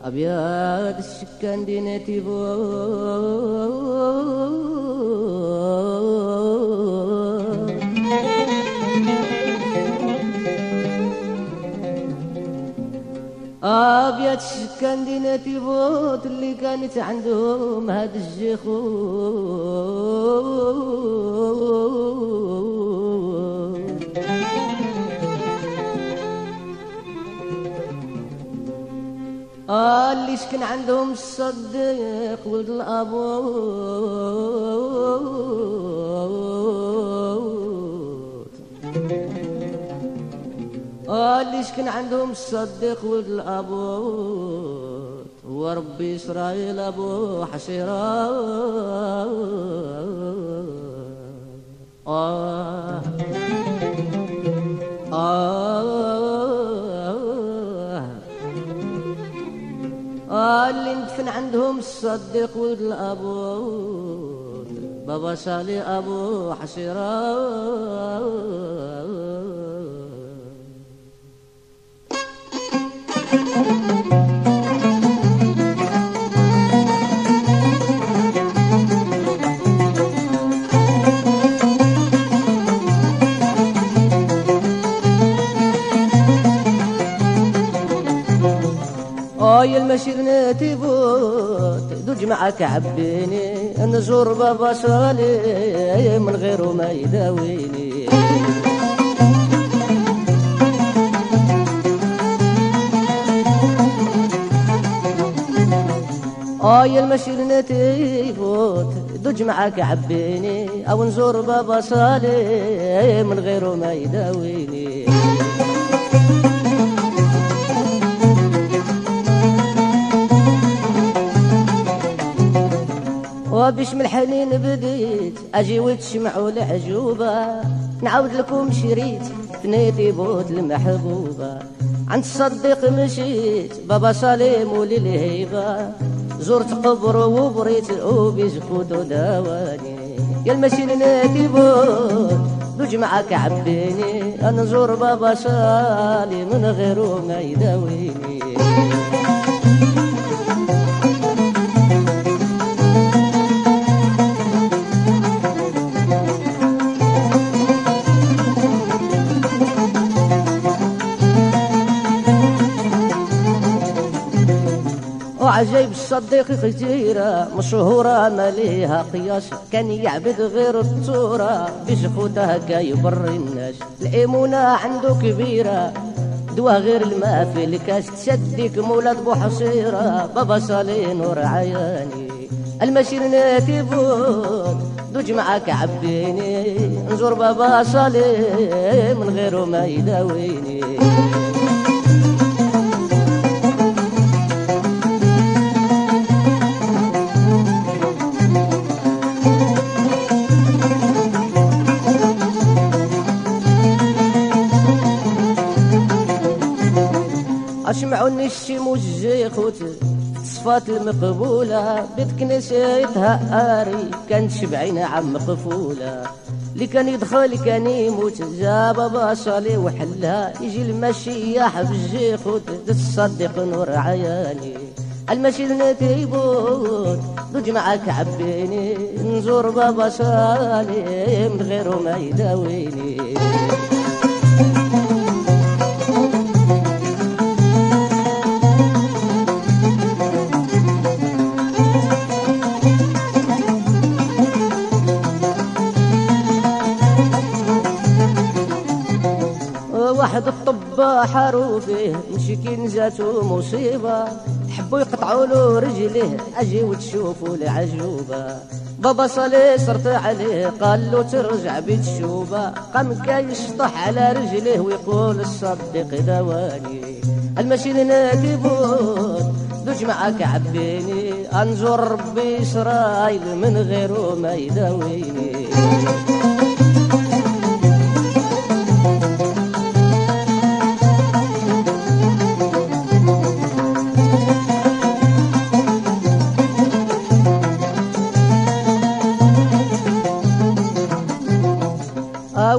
Abbiate scandineti voi أبيض الشكان ديناتي بوت اللي كانت عندهم هاد الجيخو. آه اللي سكن عندهم الصديق ولد الأبوت آه اللي سكن عندهم الصديق ولد الأبوت هو ربي إسرائيل أبو حشيرة. آه. آه. آه اللي ندفن عندهم الصديق ولد الأبوت بابا صالي أبو حشيرة. آي المشير تيفوت دوج معك عبيني. نزور بابا صالي من غيره ما يداويني. آي المشير تيفوت دوج معك عبيني. أو نزور بابا صالي من غيره ما يداويني. وبش من الحنين بديت أجي وتشمعوا العجوبة. نعاود لكم شريت ثنيتي بوت المحبوبة. عند الصديق مشيت بابا سليم وللهيبة. زرت قبر وبريت وبيزفوت وداواني يا المشين نادي بوت دوج معك عبيني. أنا نزور بابا سالي من غيره ما يداويني. وعجيب الصديق كثيرة مشهورة ما ليها قياس كان يعبد غير التورة. بسخوته هكا يبر الناس الإيمونة عنده كبيرة. دوا غير الماء في الكاس تشدك مولد بو حصيرة. بابا صالي نور عياني المشير ناتي بوت دوج معاك عبيني نزور بابا صالي من غيره ما يداويني. أسمعوا النشم والجيخوت صفات المقبولة بيت كنيستها آري كانت شبعين عم مقفولة. اللي كان يدخل كان يموت جا بابا صالي وحلها يجي المشيح بالجيخوت تصدق نور عياني. المشي تيبوت دوج معاك عبيني نزور بابا صالي من غيره ما يداويني. الطباء حروفه مشكين جاتو مصيبة. حبوا يقطعوا له رجليه أجي وتشوفوا العجوبة. بابا صلي صرت عليه قال له ترجع بيت شوبة قام كاي يشطح على رجليه ويقول الصديق دواني. المشي نادي بوت دوج معاك عبيني. انزور ربي اسرائيل من غيره ما يداويني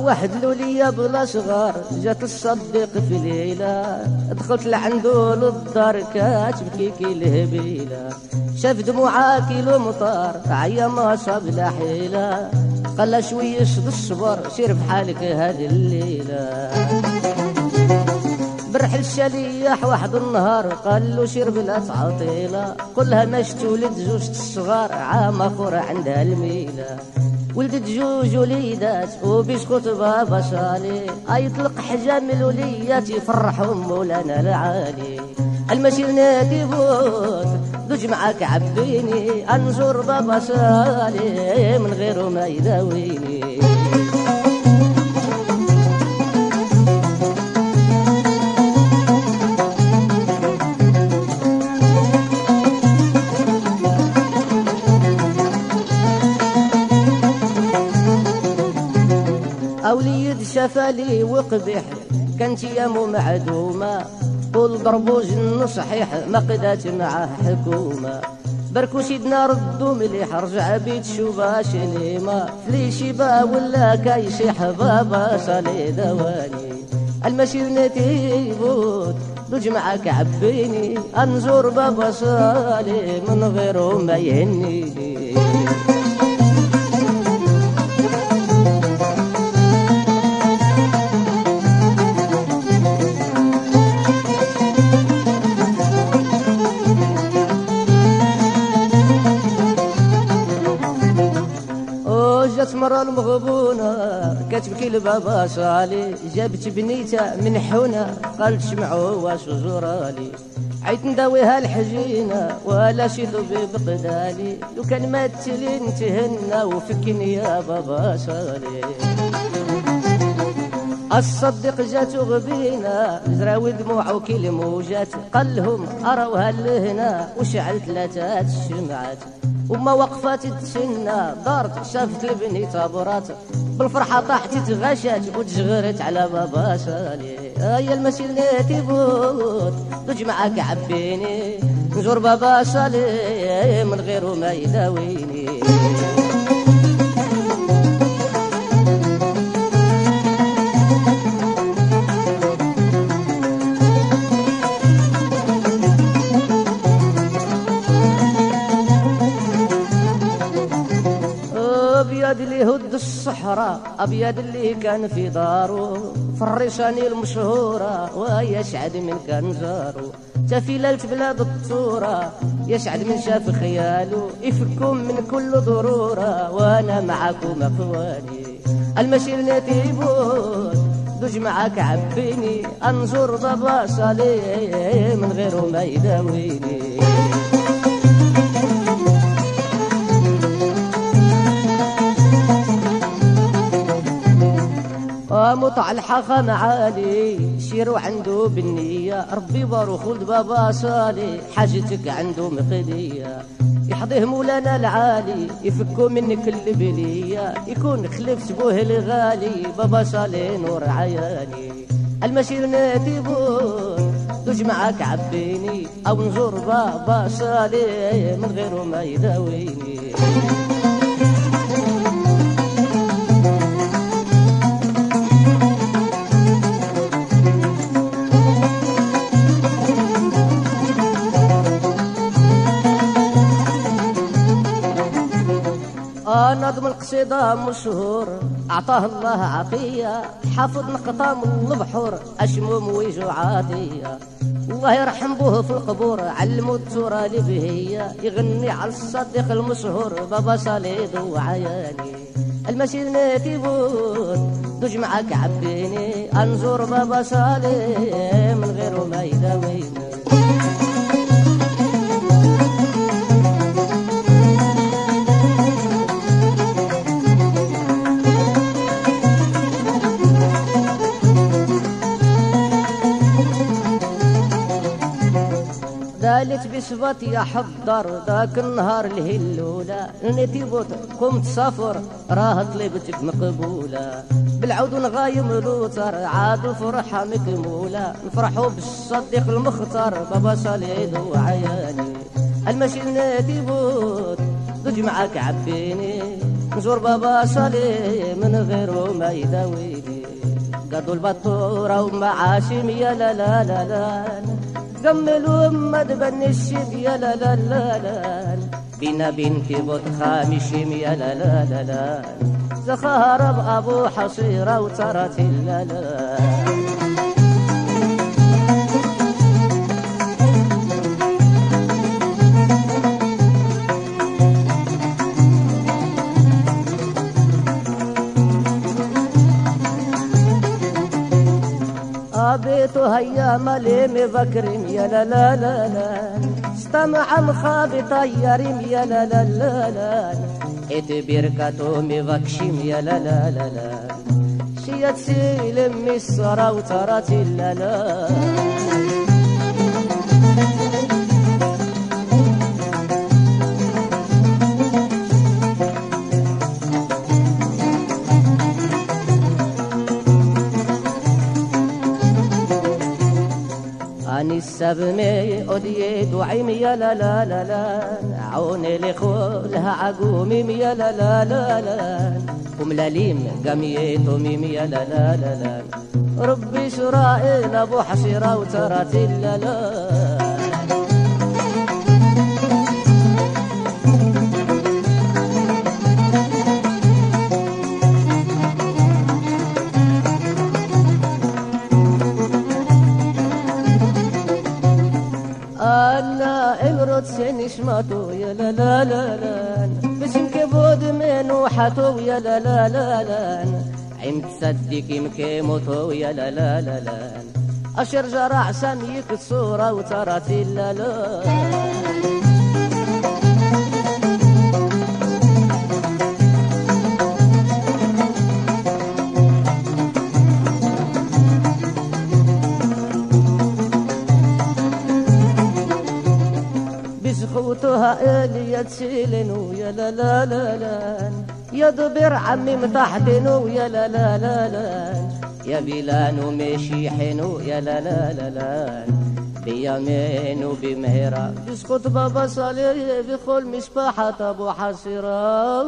واحد حلوا لي بلا صغار جات الصديق في ليلة دخلت لعندو للدار كاتبكي كي الهبيلة شاف دموعها كيلو مطار عيا ما صاب لا حيلة. قال شوية الصبر سير بحالك هذه الليلة. برحل الشليح واحد النهار قال له شرب لا تعطيلة قلها ماش تولد زوجة الصغار عام اخر عندها الميلة. ولدت جوج وليدات وبيسكوت بابا صالي يطلق حجام الوليات يفرحهم مولانا العالي. المسير نادي بوت دوج معاك عبيني انزور بابا صالي من غيره ما يداويني. شفالي وقبح كانت يامو معدومة ضربو جن صحيح ما قدات معاه حكومة. بركو سيدنا ردو مليح رجع بيت شوبا شليمة. فلي شيبا ولا كايشيح بابا صالي دواني. المسير نتيبوت دوج معاك عبيني أنزور بابا صالي من غيره ما يهنيني. جات مرة المغبونة كتبكي لبابا صالي جابت بنيتها من حونة قالت شمعوا واش زورالي. عيت نداويها الحجينة ولا شي طبيب قدالي لو كان ماتلين تهنى وفكني يا بابا صالي الصدق جات غبينا زراوي دموع وكيل موجات. قال لهم اراوها لهنا وشعل ثلاثة الشمعات وما وقفات تسنى دارت شافت البني تابرات. بالفرحة طاحت تغشات وتشغرت على بابا سالي. هيا المسير نيتي بوت دوج معاك عبيني. نزور بابا سالي من غيره ما يداويني. أبيض اللي كان في دارو في الريشاني المشهورة ويشعد من كان زارو تفيللت بلاد الطورة يشعد من شاف خياله يفكم من كل ضرورة وأنا معاكم اخواني المشي نتيبون دوج معاك عبيني. أنظر بابا صالي من غيره ما يداويني. مطع الحخم عالي شيرو عنده بالنية. ربي بارو خلد بابا صالي حاجتك عنده مقدية يحضيه مولانا العالي يفكو منك البلية يكون خلفت بوه الغالي بابا صالي نور عياني المشير نادي بون دوج معاك عبيني. أو نزور بابا صالي من غيره ما يداويني. نظم القصيدة مشهور. أعطاه الله عطية حافظ نقطة من البحور أشموم ويجو عادية الله يرحم بوه في القبور. علمو التورا لبهية يغني على الصديق المشهور. بابا صليد وعياني. المسير ناتي بوت دوج معاك عبيني انزور بابا صالي من غيره ما يداويني قالت بصفتي حضر ذاك النهار الهلولة. نتي بوت قمت سافر راه طلبتك مقبولة. بالعود نغايم لوتر عاد فرحة مكمولة. نفرحوا بالصديق المختار بابا صليد وعياني. المشي نتي بوت دوج معاك عبيني. نزور بابا صلي من غيره ما يداويني. قادوا البطورة ومعاشم يا لا لا لا لا. قملوا ما تبني الشم يا لا لا لا لا. بينا بنتي بوت خامشم يا لا لا لا لا. زخارب أبو حصيرة وترت لا لا. هيا ملي مبكرم يا لا لا لا لا. استمع مخاب طيرم يا لا لا لا لا. ات بركتو مبكشم يا لا لا لا لا. شيت سيلم السرا وترات لا لا. أني السبمي أدي دعيم يا لا لا لا لا. عوني لخولها عقومي يا لا لا لا لا. قم لليم قميتو ميم يا لا لا لا لا. ربي شرائل أبو حشيرة وترات لا لا. سنشماتو يا لا لا لا لا بسم كبود من وحتو يا لا لا لا لا. عم تصدق مكيموتو يا لا لا لا لا. أشر جرع سميك الصورة وترات لا لا. بسخوتها إلي تسيلن يا لا لا لا لا. يا دبر عمي متحتن يا لا لا لا لا. يا بلان ومشي حنو يا لا لا لا لا. بيمين وبمهرة بسكت بابا صالح بخل مصباحة أبو حسرة.